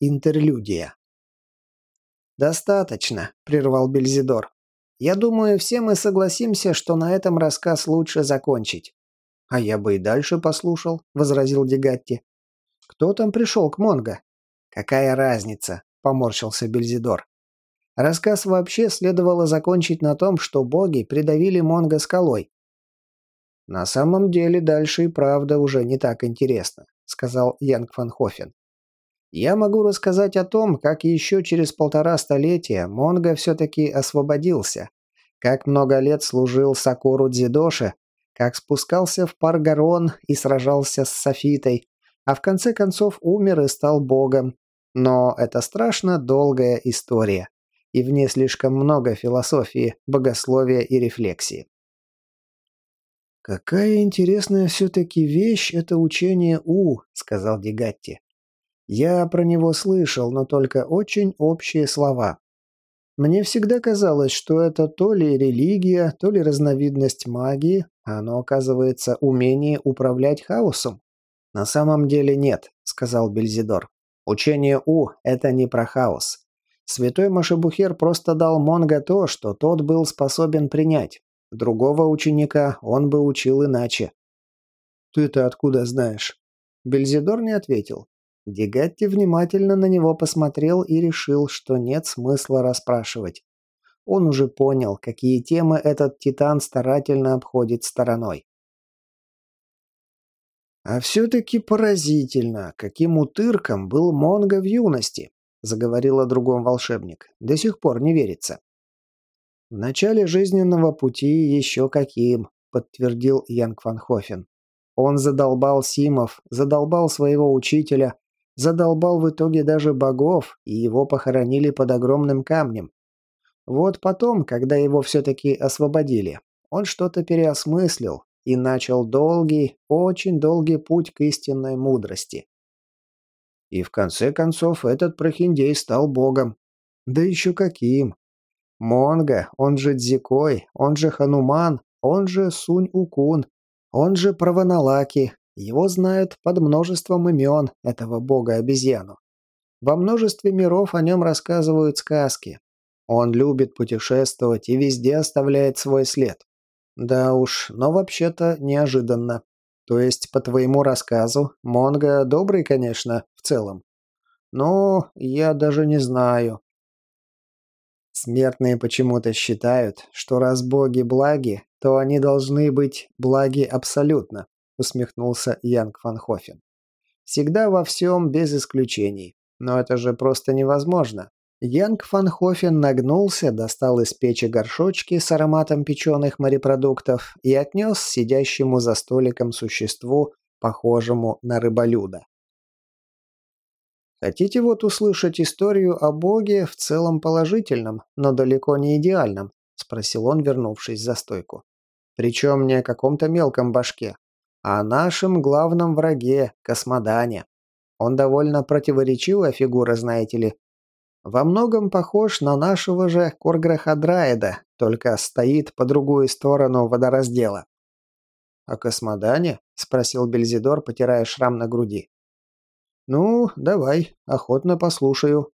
Интерлюдия. «Достаточно», — прервал Бельзидор. «Я думаю, все мы согласимся, что на этом рассказ лучше закончить». «А я бы и дальше послушал», — возразил Дегатти. «Кто там пришел к Монго?» «Какая разница?» — поморщился Бельзидор. Рассказ вообще следовало закончить на том, что боги придавили Монго скалой. «На самом деле дальше и правда уже не так интересно», — сказал Янг фан Хофен. Я могу рассказать о том, как еще через полтора столетия Монго все-таки освободился, как много лет служил Сакуру Дзидоши, как спускался в Паргарон и сражался с Софитой, а в конце концов умер и стал богом. Но это страшно долгая история, и в ней слишком много философии, богословия и рефлексии. «Какая интересная все-таки вещь это учение У», — сказал Дегатти. Я про него слышал, но только очень общие слова. Мне всегда казалось, что это то ли религия, то ли разновидность магии, а оно, оказывается, умение управлять хаосом. «На самом деле нет», — сказал Бельзидор. «Учение У — это не про хаос. Святой Машебухер просто дал Монго то, что тот был способен принять. Другого ученика он бы учил иначе». «Ты-то откуда знаешь?» Бельзидор не ответил. Дегатти внимательно на него посмотрел и решил, что нет смысла расспрашивать. Он уже понял, какие темы этот титан старательно обходит стороной. «А все-таки поразительно, каким утырком был Монго в юности», — заговорил о другом волшебник. «До сих пор не верится». «В начале жизненного пути еще каким», — подтвердил Янг Ван Хофен. «Он задолбал Симов, задолбал своего учителя, Задолбал в итоге даже богов, и его похоронили под огромным камнем. Вот потом, когда его все-таки освободили, он что-то переосмыслил и начал долгий, очень долгий путь к истинной мудрости. И в конце концов этот прохиндей стал богом. Да еще каким. Монго, он же Дзикой, он же Хануман, он же Сунь-Укун, он же Праваналаки, его знают под множеством имен этого бога-обезьяну. Во множестве миров о нем рассказывают сказки. Он любит путешествовать и везде оставляет свой след. Да уж, но вообще-то неожиданно. То есть, по твоему рассказу, Монго добрый, конечно, в целом. Но я даже не знаю. Смертные почему-то считают, что раз боги благи, то они должны быть благи абсолютно усмехнулся Янг Ван Хофен. Всегда во всем без исключений. Но это же просто невозможно. Янг Ван Хофен нагнулся, достал из печи горшочки с ароматом печеных морепродуктов и отнес сидящему за столиком существу, похожему на рыболюда. Хотите вот услышать историю о Боге в целом положительном, но далеко не идеальном? Спросил он, вернувшись за стойку. Причем не о каком-то мелком башке, о нашем главном враге, Космодане. Он довольно противоречивая фигура, знаете ли. Во многом похож на нашего же Корграхадраида, только стоит по другую сторону водораздела. «О Космодане?» – спросил Бельзидор, потирая шрам на груди. «Ну, давай, охотно послушаю»,